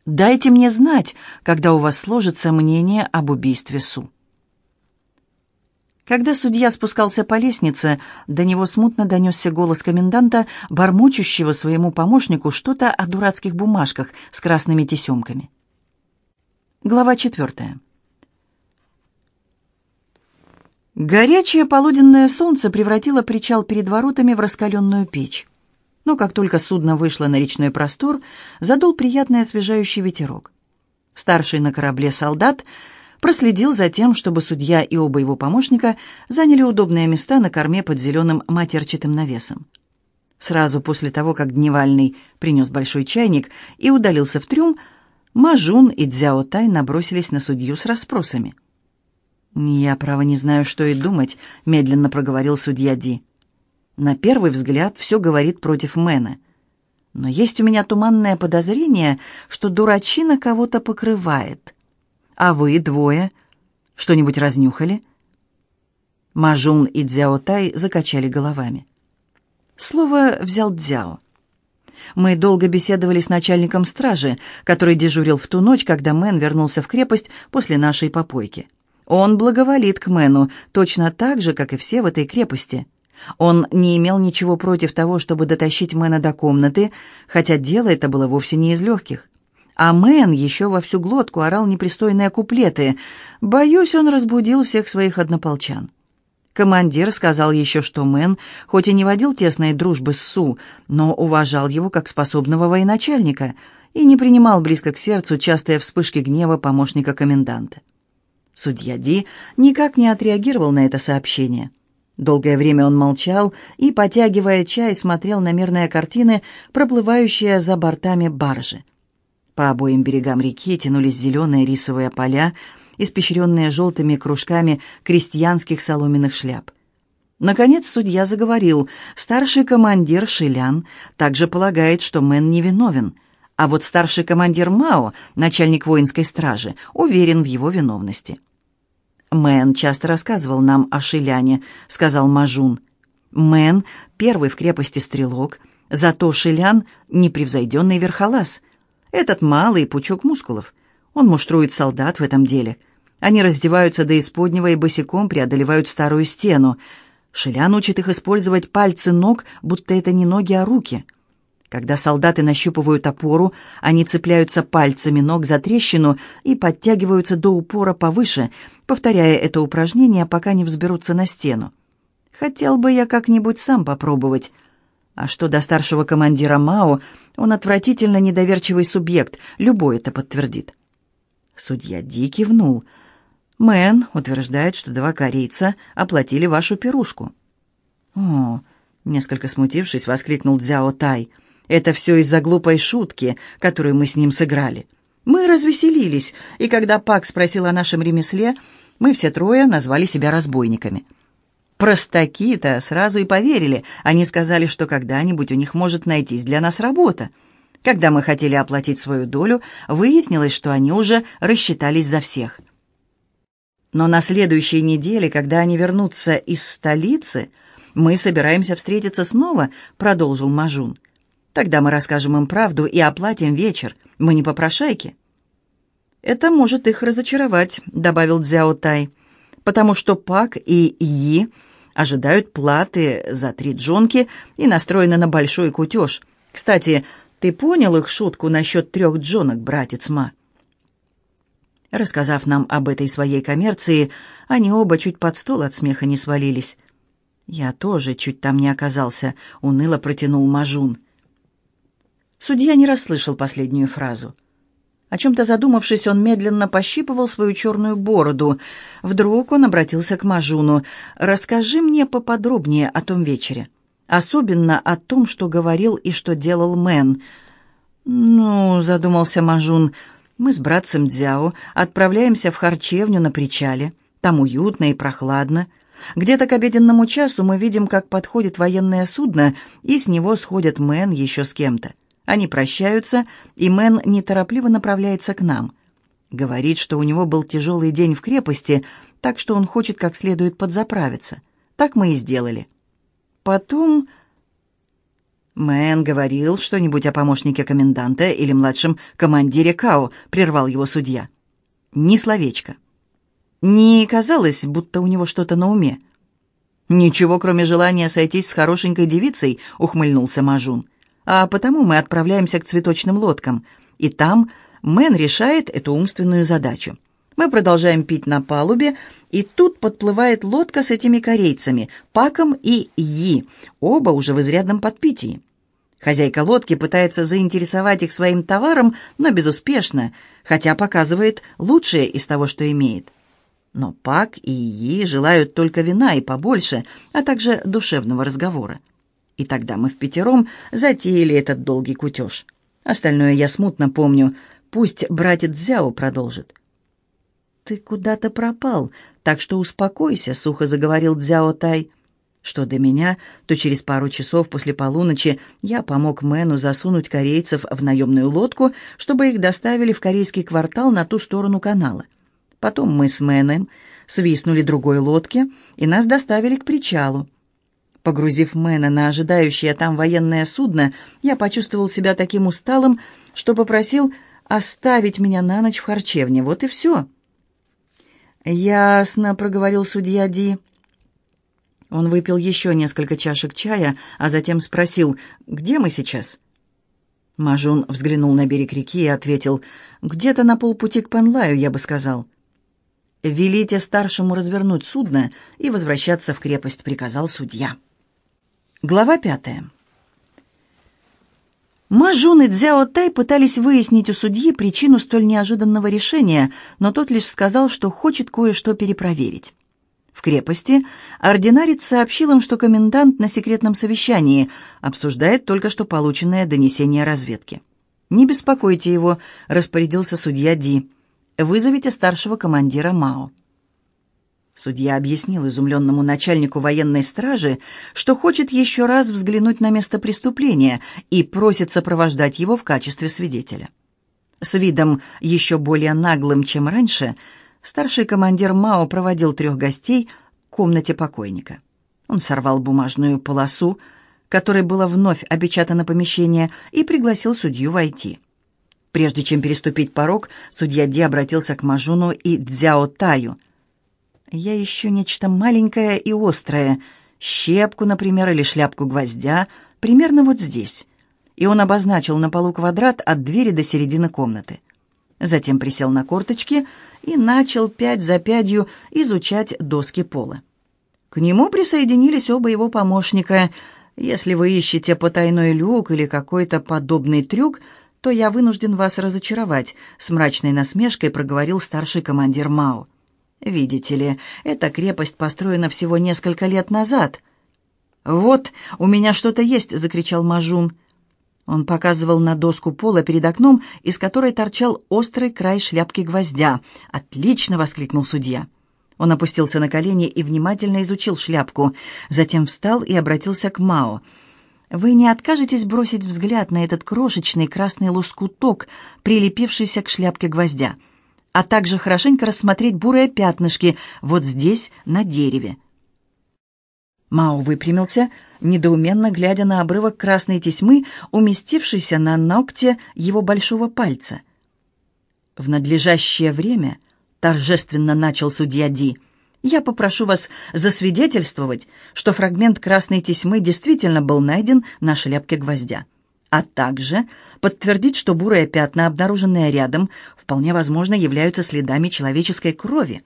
Дайте мне знать, когда у вас сложится мнение об убийстве Су». Когда судья спускался по лестнице, до него смутно донесся голос коменданта, бормочущего своему помощнику что-то о дурацких бумажках с красными тесемками. Глава четвертая. Горячее полуденное солнце превратило причал перед воротами в раскаленную печь. Но как только судно вышло на речной простор, задул приятный освежающий ветерок. Старший на корабле солдат проследил за тем, чтобы судья и оба его помощника заняли удобные места на корме под зеленым матерчатым навесом. Сразу после того, как Дневальный принес большой чайник и удалился в трюм, Мажун и Дзяо Тай набросились на судью с расспросами. «Я, право, не знаю, что и думать», — медленно проговорил судья Ди. «На первый взгляд все говорит против Мэна. Но есть у меня туманное подозрение, что дурачина кого-то покрывает. А вы двое что-нибудь разнюхали?» Мажун и Дзяо Тай закачали головами. Слово взял Дзяо. Мы долго беседовали с начальником стражи, который дежурил в ту ночь, когда Мэн вернулся в крепость после нашей попойки. Он благоволит к Мэну, точно так же, как и все в этой крепости. Он не имел ничего против того, чтобы дотащить Мэна до комнаты, хотя дело это было вовсе не из легких. А Мэн еще во всю глотку орал непристойные куплеты. Боюсь, он разбудил всех своих однополчан. Командир сказал еще, что Мэн, хоть и не водил тесной дружбы с Су, но уважал его как способного военачальника и не принимал близко к сердцу частые вспышки гнева помощника коменданта. Судья Ди никак не отреагировал на это сообщение. Долгое время он молчал и, потягивая чай, смотрел на мирные картины, проплывающие за бортами баржи. По обоим берегам реки тянулись зеленые рисовые поля, испещренные желтыми кружками крестьянских соломенных шляп. Наконец судья заговорил. Старший командир Шилян также полагает, что Мэн невиновен, а вот старший командир Мао, начальник воинской стражи, уверен в его виновности. «Мэн часто рассказывал нам о Шиляне», — сказал Мажун. «Мэн — первый в крепости стрелок, зато Шилян — непревзойденный верхолаз. Этот малый пучок мускулов. Он муштрует солдат в этом деле. Они раздеваются до исподнего и босиком преодолевают старую стену. Шилян учит их использовать пальцы ног, будто это не ноги, а руки. Когда солдаты нащупывают опору, они цепляются пальцами ног за трещину и подтягиваются до упора повыше, повторяя это упражнение, пока не взберутся на стену. Хотел бы я как-нибудь сам попробовать. А что до старшего командира Мао, он отвратительно недоверчивый субъект, любой это подтвердит. Судья Ди кивнул. «Мэн утверждает, что два корейца оплатили вашу пирушку». «О!» — несколько смутившись, воскликнул Дзяо Тай. «Это все из-за глупой шутки, которую мы с ним сыграли. Мы развеселились, и когда Пак спросил о нашем ремесле, мы все трое назвали себя разбойниками». Простаки-то сразу и поверили. Они сказали, что когда-нибудь у них может найтись для нас работа. Когда мы хотели оплатить свою долю, выяснилось, что они уже рассчитались за всех. Но на следующей неделе, когда они вернутся из столицы, мы собираемся встретиться снова, продолжил Мажун. Тогда мы расскажем им правду и оплатим вечер. Мы не попрошайки. Это может их разочаровать, добавил Цзяо Тай, потому что Пак и Yi ожидают платы за три джонки и настроены на большой кутеж. Кстати, ты понял их шутку насчет трех джонок, братец Ма?» Рассказав нам об этой своей коммерции, они оба чуть под стол от смеха не свалились. «Я тоже чуть там не оказался», — уныло протянул Мажун. Судья не расслышал последнюю фразу. О чем-то задумавшись, он медленно пощипывал свою черную бороду. Вдруг он обратился к Мажуну. «Расскажи мне поподробнее о том вечере. Особенно о том, что говорил и что делал Мэн». «Ну», — задумался Мажун, — «мы с братцем Дзяо отправляемся в харчевню на причале. Там уютно и прохладно. Где-то к обеденному часу мы видим, как подходит военное судно, и с него сходят Мэн еще с кем-то. Они прощаются, и Мэн неторопливо направляется к нам. Говорит, что у него был тяжелый день в крепости, так что он хочет как следует подзаправиться. Так мы и сделали. Потом... Мэн говорил что-нибудь о помощнике коменданта или младшем командире Као, прервал его судья. Ни словечко. Не казалось, будто у него что-то на уме. «Ничего, кроме желания сойтись с хорошенькой девицей», — ухмыльнулся Мажун а потому мы отправляемся к цветочным лодкам, и там Мэн решает эту умственную задачу. Мы продолжаем пить на палубе, и тут подплывает лодка с этими корейцами, Паком и Yi, оба уже в изрядном подпитии. Хозяйка лодки пытается заинтересовать их своим товаром, но безуспешно, хотя показывает лучшее из того, что имеет. Но Пак и Yi желают только вина и побольше, а также душевного разговора. И тогда мы в пятером затеяли этот долгий кутеж. Остальное я смутно помню. Пусть братец Зяо продолжит. «Ты куда-то пропал, так что успокойся», — сухо заговорил Дзяо Тай. Что до меня, то через пару часов после полуночи я помог Мэну засунуть корейцев в наемную лодку, чтобы их доставили в корейский квартал на ту сторону канала. Потом мы с Мэном свистнули другой лодке, и нас доставили к причалу. Погрузив Мэна на ожидающее там военное судно, я почувствовал себя таким усталым, что попросил оставить меня на ночь в харчевне. Вот и все. «Ясно», — проговорил судья Ди. Он выпил еще несколько чашек чая, а затем спросил, «Где мы сейчас?» Мажун взглянул на берег реки и ответил, «Где-то на полпути к Пенлаю, я бы сказал». «Велите старшему развернуть судно и возвращаться в крепость», — приказал судья. Глава пятая. Мажун и Цзяо Тай пытались выяснить у судьи причину столь неожиданного решения, но тот лишь сказал, что хочет кое-что перепроверить. В крепости ординарец сообщил им, что комендант на секретном совещании обсуждает только что полученное донесение разведки. «Не беспокойте его», — распорядился судья Ди. «Вызовите старшего командира Мао». Судья объяснил изумленному начальнику военной стражи, что хочет еще раз взглянуть на место преступления и просит сопровождать его в качестве свидетеля. С видом еще более наглым, чем раньше, старший командир Мао проводил трех гостей к комнате покойника. Он сорвал бумажную полосу, которой было вновь опечатано помещение, и пригласил судью войти. Прежде чем переступить порог, судья Ди обратился к Мажуну и Дзяо Таю – я ищу нечто маленькое и острое, щепку, например, или шляпку гвоздя, примерно вот здесь. И он обозначил на полу квадрат от двери до середины комнаты. Затем присел на корточки и начал пять за пятью изучать доски пола. К нему присоединились оба его помощника. Если вы ищете потайной люк или какой-то подобный трюк, то я вынужден вас разочаровать», — с мрачной насмешкой проговорил старший командир Мао. Видите ли, эта крепость построена всего несколько лет назад. «Вот, у меня что-то есть!» — закричал Мажун. Он показывал на доску пола перед окном, из которой торчал острый край шляпки гвоздя. «Отлично!» — воскликнул судья. Он опустился на колени и внимательно изучил шляпку. Затем встал и обратился к Мао. «Вы не откажетесь бросить взгляд на этот крошечный красный лоскуток, прилепившийся к шляпке гвоздя?» А также хорошенько рассмотреть бурые пятнышки вот здесь, на дереве. Мао выпрямился, недоуменно глядя на обрывок красной тесьмы, уместившийся на ногте его большого пальца. «В надлежащее время», — торжественно начал судья Ди, — «я попрошу вас засвидетельствовать, что фрагмент красной тесьмы действительно был найден на шляпке гвоздя а также подтвердить, что бурые пятна, обнаруженные рядом, вполне возможно являются следами человеческой крови.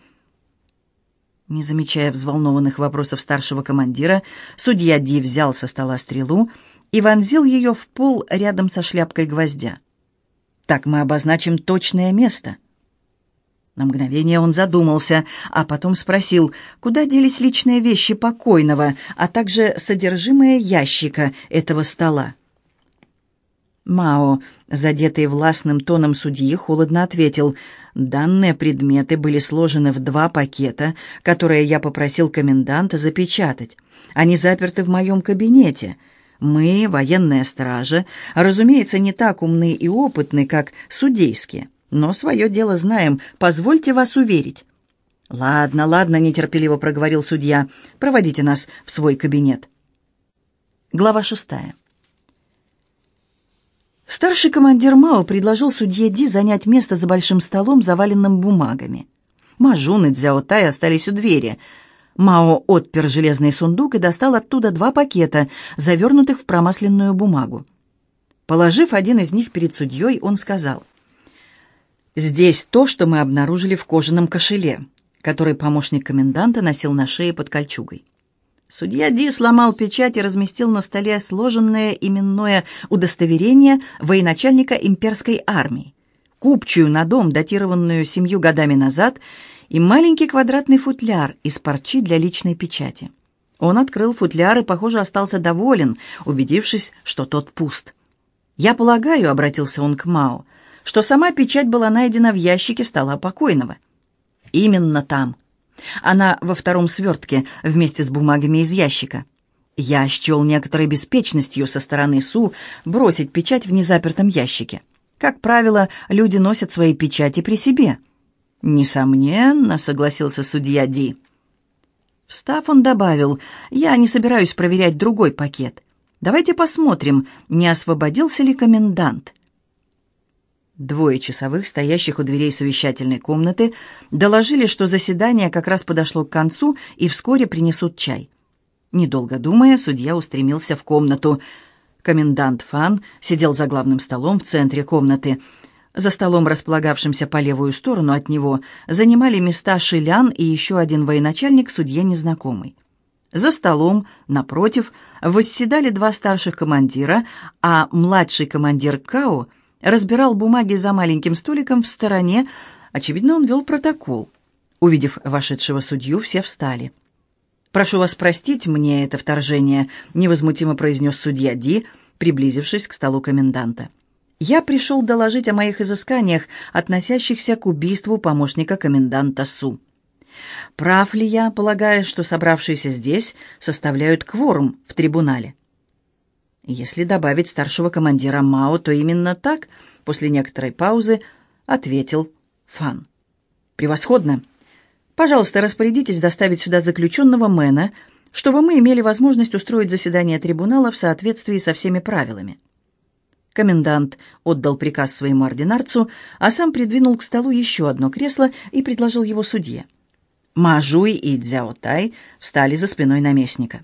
Не замечая взволнованных вопросов старшего командира, судья Ди взял со стола стрелу и вонзил ее в пол рядом со шляпкой гвоздя. «Так мы обозначим точное место». На мгновение он задумался, а потом спросил, куда делись личные вещи покойного, а также содержимое ящика этого стола. Мао, задетый властным тоном судьи, холодно ответил, «Данные предметы были сложены в два пакета, которые я попросил коменданта запечатать. Они заперты в моем кабинете. Мы, военная стража, разумеется, не так умны и опытны, как судейские, но свое дело знаем, позвольте вас уверить». «Ладно, ладно», — нетерпеливо проговорил судья, «проводите нас в свой кабинет». Глава шестая. Старший командир Мао предложил судье Ди занять место за большим столом, заваленным бумагами. Мажун и Цзяотай остались у двери. Мао отпер железный сундук и достал оттуда два пакета, завернутых в промасленную бумагу. Положив один из них перед судьей, он сказал, «Здесь то, что мы обнаружили в кожаном кошеле, который помощник коменданта носил на шее под кольчугой. Судья Ди сломал печать и разместил на столе сложенное именное удостоверение военачальника имперской армии, купчую на дом, датированную семью годами назад, и маленький квадратный футляр из парчи для личной печати. Он открыл футляр и, похоже, остался доволен, убедившись, что тот пуст. «Я полагаю», — обратился он к Мао, — «что сама печать была найдена в ящике стола покойного». «Именно там», она во втором свертке вместе с бумагами из ящика. Я счел некоторой беспечностью со стороны Су бросить печать в незапертом ящике. Как правило, люди носят свои печати при себе. «Несомненно», — согласился судья Ди. Встав, он добавил, «Я не собираюсь проверять другой пакет. Давайте посмотрим, не освободился ли комендант». Двое часовых, стоящих у дверей совещательной комнаты, доложили, что заседание как раз подошло к концу и вскоре принесут чай. Недолго думая, судья устремился в комнату. Комендант Фан сидел за главным столом в центре комнаты. За столом, располагавшимся по левую сторону от него, занимали места Шилян и еще один военачальник, судье незнакомый. За столом, напротив, восседали два старших командира, а младший командир Као разбирал бумаги за маленьким столиком в стороне. Очевидно, он вел протокол. Увидев вошедшего судью, все встали. «Прошу вас простить мне это вторжение», — невозмутимо произнес судья Ди, приблизившись к столу коменданта. Я пришел доложить о моих изысканиях, относящихся к убийству помощника коменданта Су. Прав ли я, полагая, что собравшиеся здесь составляют кворум в трибунале? Если добавить старшего командира Мао, то именно так, после некоторой паузы, ответил Фан. «Превосходно. Пожалуйста, распорядитесь доставить сюда заключенного Мэна, чтобы мы имели возможность устроить заседание трибунала в соответствии со всеми правилами». Комендант отдал приказ своему ординарцу, а сам придвинул к столу еще одно кресло и предложил его судье. Мажуй и Дзяотай встали за спиной наместника.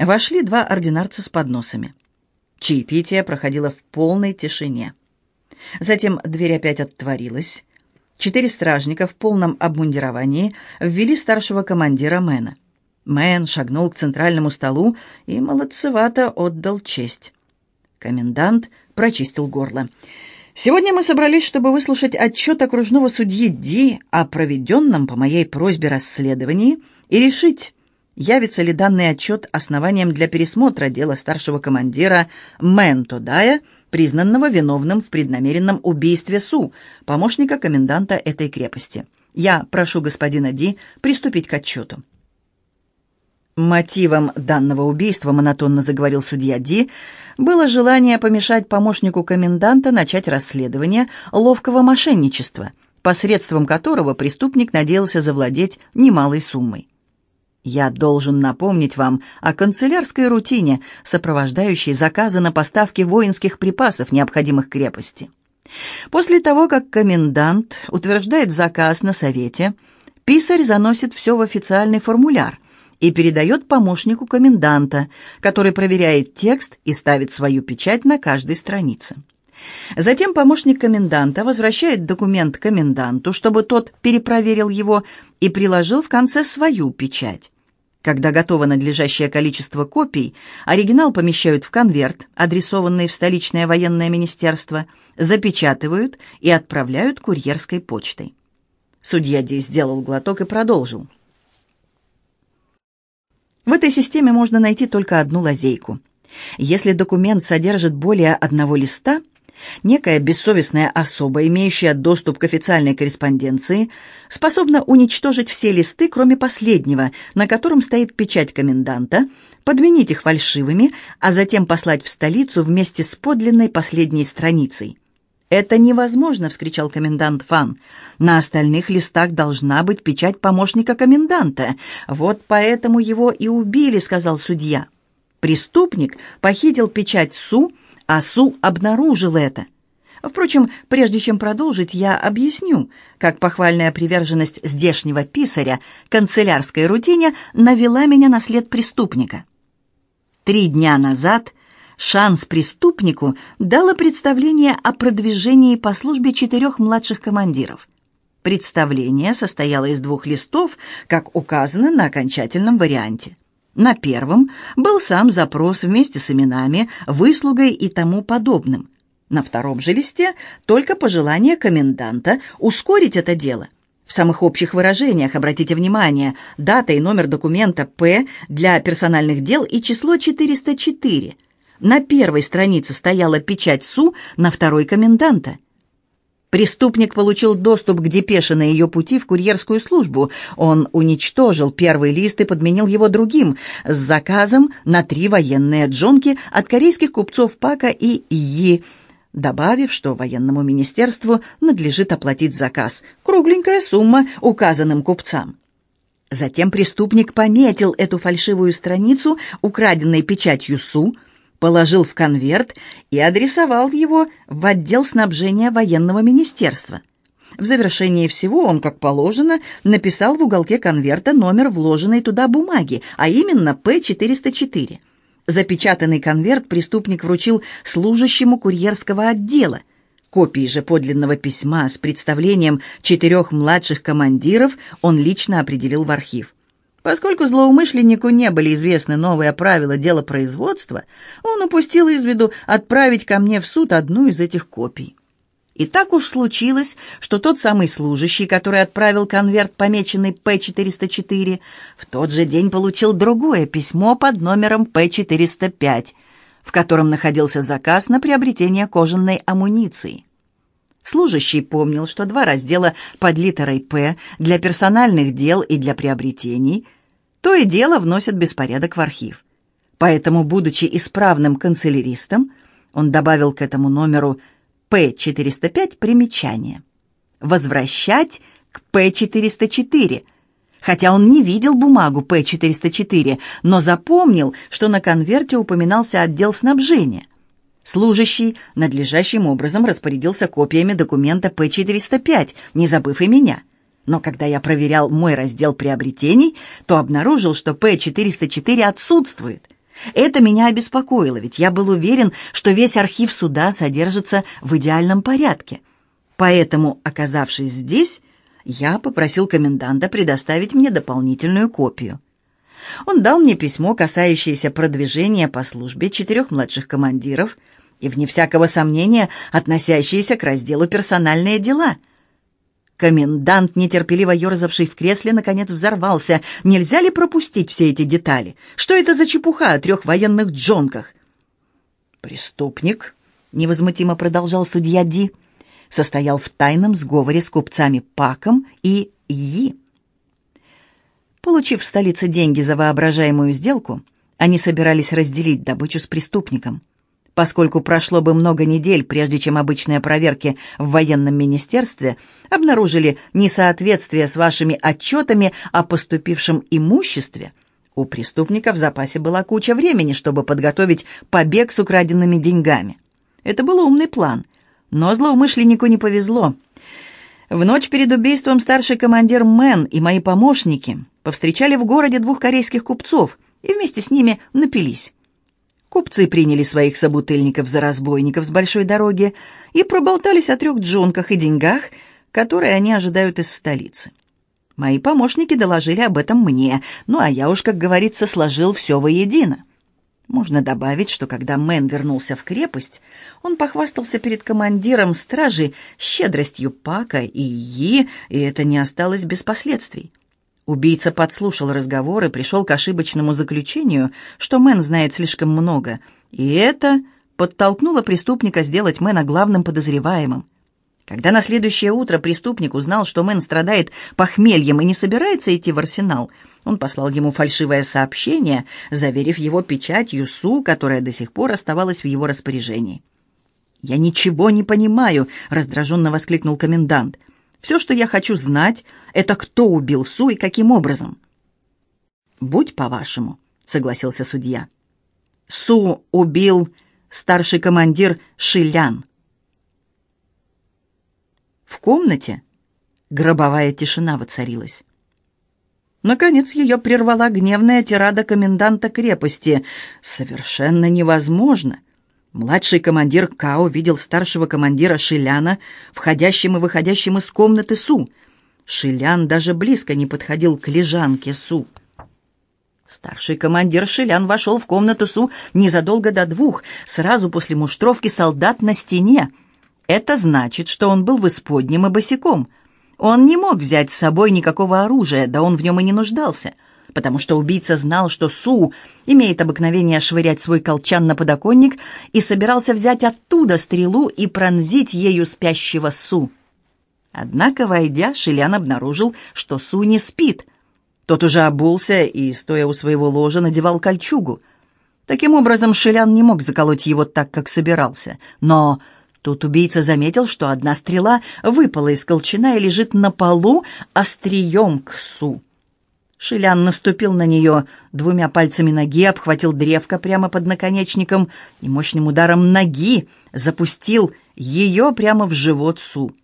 Вошли два ординарца с подносами. Чаепитие проходило в полной тишине. Затем дверь опять отворилась. Четыре стражника в полном обмундировании ввели старшего командира Мэна. Мэн шагнул к центральному столу и молодцевато отдал честь. Комендант прочистил горло. «Сегодня мы собрались, чтобы выслушать отчет окружного судьи Ди о проведенном по моей просьбе расследовании и решить, явится ли данный отчет основанием для пересмотра дела старшего командира Мэн Тодая, признанного виновным в преднамеренном убийстве Су, помощника коменданта этой крепости. Я прошу господина Ди приступить к отчету». Мотивом данного убийства, монотонно заговорил судья Ди, было желание помешать помощнику коменданта начать расследование ловкого мошенничества, посредством которого преступник надеялся завладеть немалой суммой. Я должен напомнить вам о канцелярской рутине, сопровождающей заказы на поставки воинских припасов, необходимых крепости. После того, как комендант утверждает заказ на совете, писарь заносит все в официальный формуляр – и передает помощнику коменданта, который проверяет текст и ставит свою печать на каждой странице. Затем помощник коменданта возвращает документ коменданту, чтобы тот перепроверил его и приложил в конце свою печать. Когда готово надлежащее количество копий, оригинал помещают в конверт, адресованный в столичное военное министерство, запечатывают и отправляют курьерской почтой. Судья Ди сделал глоток и продолжил. В этой системе можно найти только одну лазейку. Если документ содержит более одного листа, некая бессовестная особа, имеющая доступ к официальной корреспонденции, способна уничтожить все листы, кроме последнего, на котором стоит печать коменданта, подменить их фальшивыми, а затем послать в столицу вместе с подлинной последней страницей. «Это невозможно!» — вскричал комендант Фан. «На остальных листах должна быть печать помощника коменданта. Вот поэтому его и убили», — сказал судья. Преступник похитил печать Су, а Су обнаружил это. Впрочем, прежде чем продолжить, я объясню, как похвальная приверженность здешнего писаря канцелярской рутине навела меня на след преступника. Три дня назад шанс преступнику дало представление о продвижении по службе четырех младших командиров. Представление состояло из двух листов, как указано на окончательном варианте. На первом был сам запрос вместе с именами, выслугой и тому подобным. На втором же листе только пожелание коменданта ускорить это дело. В самых общих выражениях обратите внимание, дата и номер документа «П» для персональных дел и число 404 – на первой странице стояла печать Су, на второй — коменданта. Преступник получил доступ к депеше на ее пути в курьерскую службу. Он уничтожил первый лист и подменил его другим, с заказом на три военные джонки от корейских купцов Пака и Yi, добавив, что военному министерству надлежит оплатить заказ. Кругленькая сумма указанным купцам. Затем преступник пометил эту фальшивую страницу, украденной печатью СУ, положил в конверт и адресовал его в отдел снабжения военного министерства. В завершении всего он, как положено, написал в уголке конверта номер вложенной туда бумаги, а именно П-404. Запечатанный конверт преступник вручил служащему курьерского отдела. Копии же подлинного письма с представлением четырех младших командиров он лично определил в архив. Поскольку злоумышленнику не были известны новые правила делопроизводства, он упустил из виду отправить ко мне в суд одну из этих копий. И так уж случилось, что тот самый служащий, который отправил конверт, помеченный П-404, в тот же день получил другое письмо под номером П-405, в котором находился заказ на приобретение кожаной амуниции. Служащий помнил, что два раздела под литерой «П» для персональных дел и для приобретений то и дело вносят беспорядок в архив. Поэтому, будучи исправным канцеляристом, он добавил к этому номеру П-405 примечание. Возвращать к П-404, хотя он не видел бумагу П-404, но запомнил, что на конверте упоминался отдел снабжения. Служащий надлежащим образом распорядился копиями документа П-405, не забыв и меня. Но когда я проверял мой раздел приобретений, то обнаружил, что П-404 отсутствует – это меня обеспокоило, ведь я был уверен, что весь архив суда содержится в идеальном порядке. Поэтому, оказавшись здесь, я попросил коменданта предоставить мне дополнительную копию. Он дал мне письмо, касающееся продвижения по службе четырех младших командиров и, вне всякого сомнения, относящееся к разделу «Персональные дела», Комендант, нетерпеливо ерзавший в кресле, наконец взорвался. Нельзя ли пропустить все эти детали? Что это за чепуха о трех военных джонках? «Преступник», — невозмутимо продолжал судья Ди, состоял в тайном сговоре с купцами Паком и Yi. Получив в столице деньги за воображаемую сделку, они собирались разделить добычу с преступником. Поскольку прошло бы много недель, прежде чем обычные проверки в военном министерстве обнаружили несоответствие с вашими отчетами о поступившем имуществе, у преступника в запасе была куча времени, чтобы подготовить побег с украденными деньгами. Это был умный план, но злоумышленнику не повезло. В ночь перед убийством старший командир Мэн и мои помощники повстречали в городе двух корейских купцов и вместе с ними напились. Купцы приняли своих собутыльников за разбойников с большой дороги и проболтались о трех джонках и деньгах, которые они ожидают из столицы. Мои помощники доложили об этом мне, ну а я уж, как говорится, сложил все воедино. Можно добавить, что когда Мэн вернулся в крепость, он похвастался перед командиром стражи щедростью Пака и И, и это не осталось без последствий. Убийца подслушал разговор и пришел к ошибочному заключению, что Мэн знает слишком много, и это подтолкнуло преступника сделать Мэна главным подозреваемым. Когда на следующее утро преступник узнал, что Мэн страдает похмельем и не собирается идти в арсенал, он послал ему фальшивое сообщение, заверив его печатью Су, которая до сих пор оставалась в его распоряжении. «Я ничего не понимаю», — раздраженно воскликнул комендант. Все, что я хочу знать, это кто убил Су и каким образом. «Будь по-вашему», — согласился судья. Су убил старший командир Шилян. В комнате гробовая тишина воцарилась. Наконец ее прервала гневная тирада коменданта крепости. «Совершенно невозможно!» Младший командир Као видел старшего командира Шиляна, входящим и выходящим из комнаты Су. Шилян даже близко не подходил к лежанке Су. Старший командир Шилян вошел в комнату Су незадолго до двух, сразу после муштровки солдат на стене. Это значит, что он был в исподнем и босиком. Он не мог взять с собой никакого оружия, да он в нем и не нуждался — потому что убийца знал, что Су имеет обыкновение швырять свой колчан на подоконник и собирался взять оттуда стрелу и пронзить ею спящего Су. Однако, войдя, Шилян обнаружил, что Су не спит. Тот уже обулся и, стоя у своего ложа, надевал кольчугу. Таким образом, Шилян не мог заколоть его так, как собирался. Но тут убийца заметил, что одна стрела выпала из колчана и лежит на полу острием к Су. Шилян наступил на нее двумя пальцами ноги, обхватил древко прямо под наконечником и мощным ударом ноги запустил ее прямо в живот Су.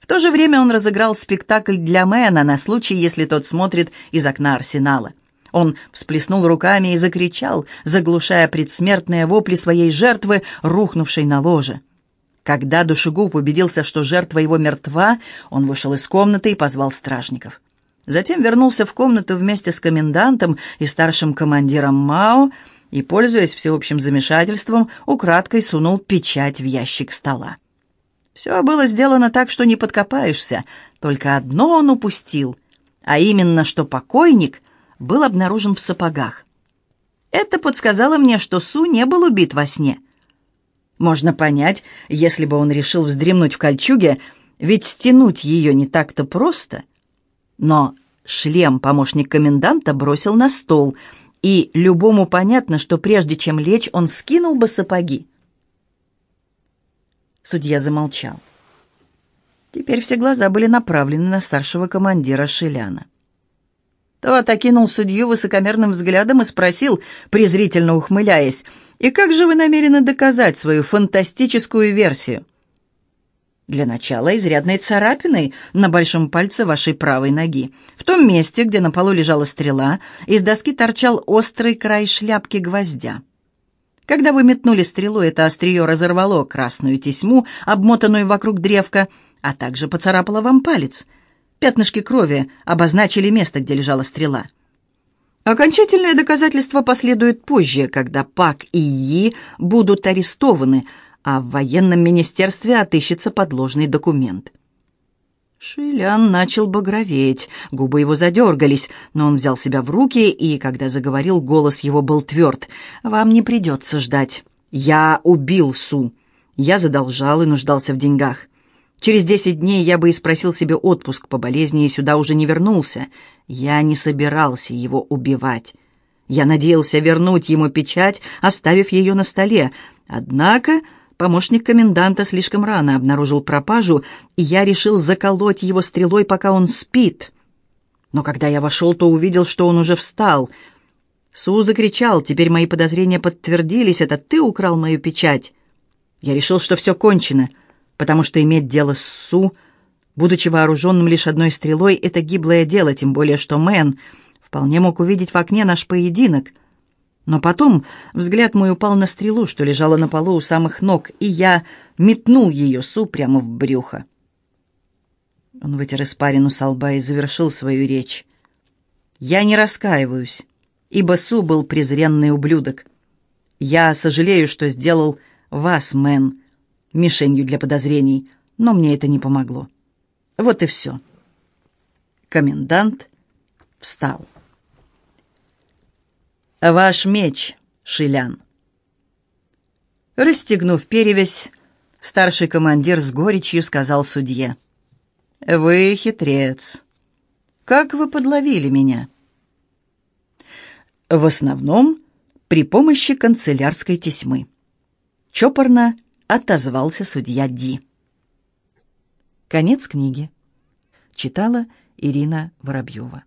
В то же время он разыграл спектакль для Мэна на случай, если тот смотрит из окна арсенала. Он всплеснул руками и закричал, заглушая предсмертные вопли своей жертвы, рухнувшей на ложе. Когда душегуб убедился, что жертва его мертва, он вышел из комнаты и позвал стражников. Затем вернулся в комнату вместе с комендантом и старшим командиром Мао и, пользуясь всеобщим замешательством, украдкой сунул печать в ящик стола. Все было сделано так, что не подкопаешься, только одно он упустил, а именно, что покойник был обнаружен в сапогах. Это подсказало мне, что Су не был убит во сне. Можно понять, если бы он решил вздремнуть в кольчуге, ведь стянуть ее не так-то просто — но шлем помощник коменданта бросил на стол, и любому понятно, что прежде чем лечь, он скинул бы сапоги. Судья замолчал. Теперь все глаза были направлены на старшего командира Шеляна. Тот окинул судью высокомерным взглядом и спросил, презрительно ухмыляясь, «И как же вы намерены доказать свою фантастическую версию?» Для начала изрядной царапиной на большом пальце вашей правой ноги. В том месте, где на полу лежала стрела, из доски торчал острый край шляпки гвоздя. Когда вы метнули стрелу, это острие разорвало красную тесьму, обмотанную вокруг древка, а также поцарапало вам палец. Пятнышки крови обозначили место, где лежала стрела. Окончательное доказательство последует позже, когда Пак и Yi будут арестованы, а в военном министерстве отыщется подложный документ. Шилян начал багроветь, губы его задергались, но он взял себя в руки, и, когда заговорил, голос его был тверд. «Вам не придется ждать. Я убил Су. Я задолжал и нуждался в деньгах. Через десять дней я бы и спросил себе отпуск по болезни и сюда уже не вернулся. Я не собирался его убивать. Я надеялся вернуть ему печать, оставив ее на столе. Однако Помощник коменданта слишком рано обнаружил пропажу, и я решил заколоть его стрелой, пока он спит. Но когда я вошел, то увидел, что он уже встал. Су закричал, теперь мои подозрения подтвердились, это ты украл мою печать. Я решил, что все кончено, потому что иметь дело с Су, будучи вооруженным лишь одной стрелой, это гиблое дело, тем более что Мэн вполне мог увидеть в окне наш поединок — но потом взгляд мой упал на стрелу, что лежала на полу у самых ног, и я метнул ее Су прямо в брюхо. Он вытер испарину со лба и завершил свою речь. «Я не раскаиваюсь, ибо Су был презренный ублюдок. Я сожалею, что сделал вас, Мэн, мишенью для подозрений, но мне это не помогло. Вот и все». Комендант встал. «Ваш меч, Шилян». Расстегнув перевязь, старший командир с горечью сказал судье. «Вы хитрец. Как вы подловили меня?» «В основном при помощи канцелярской тесьмы». Чопорно отозвался судья Ди. Конец книги. Читала Ирина Воробьева.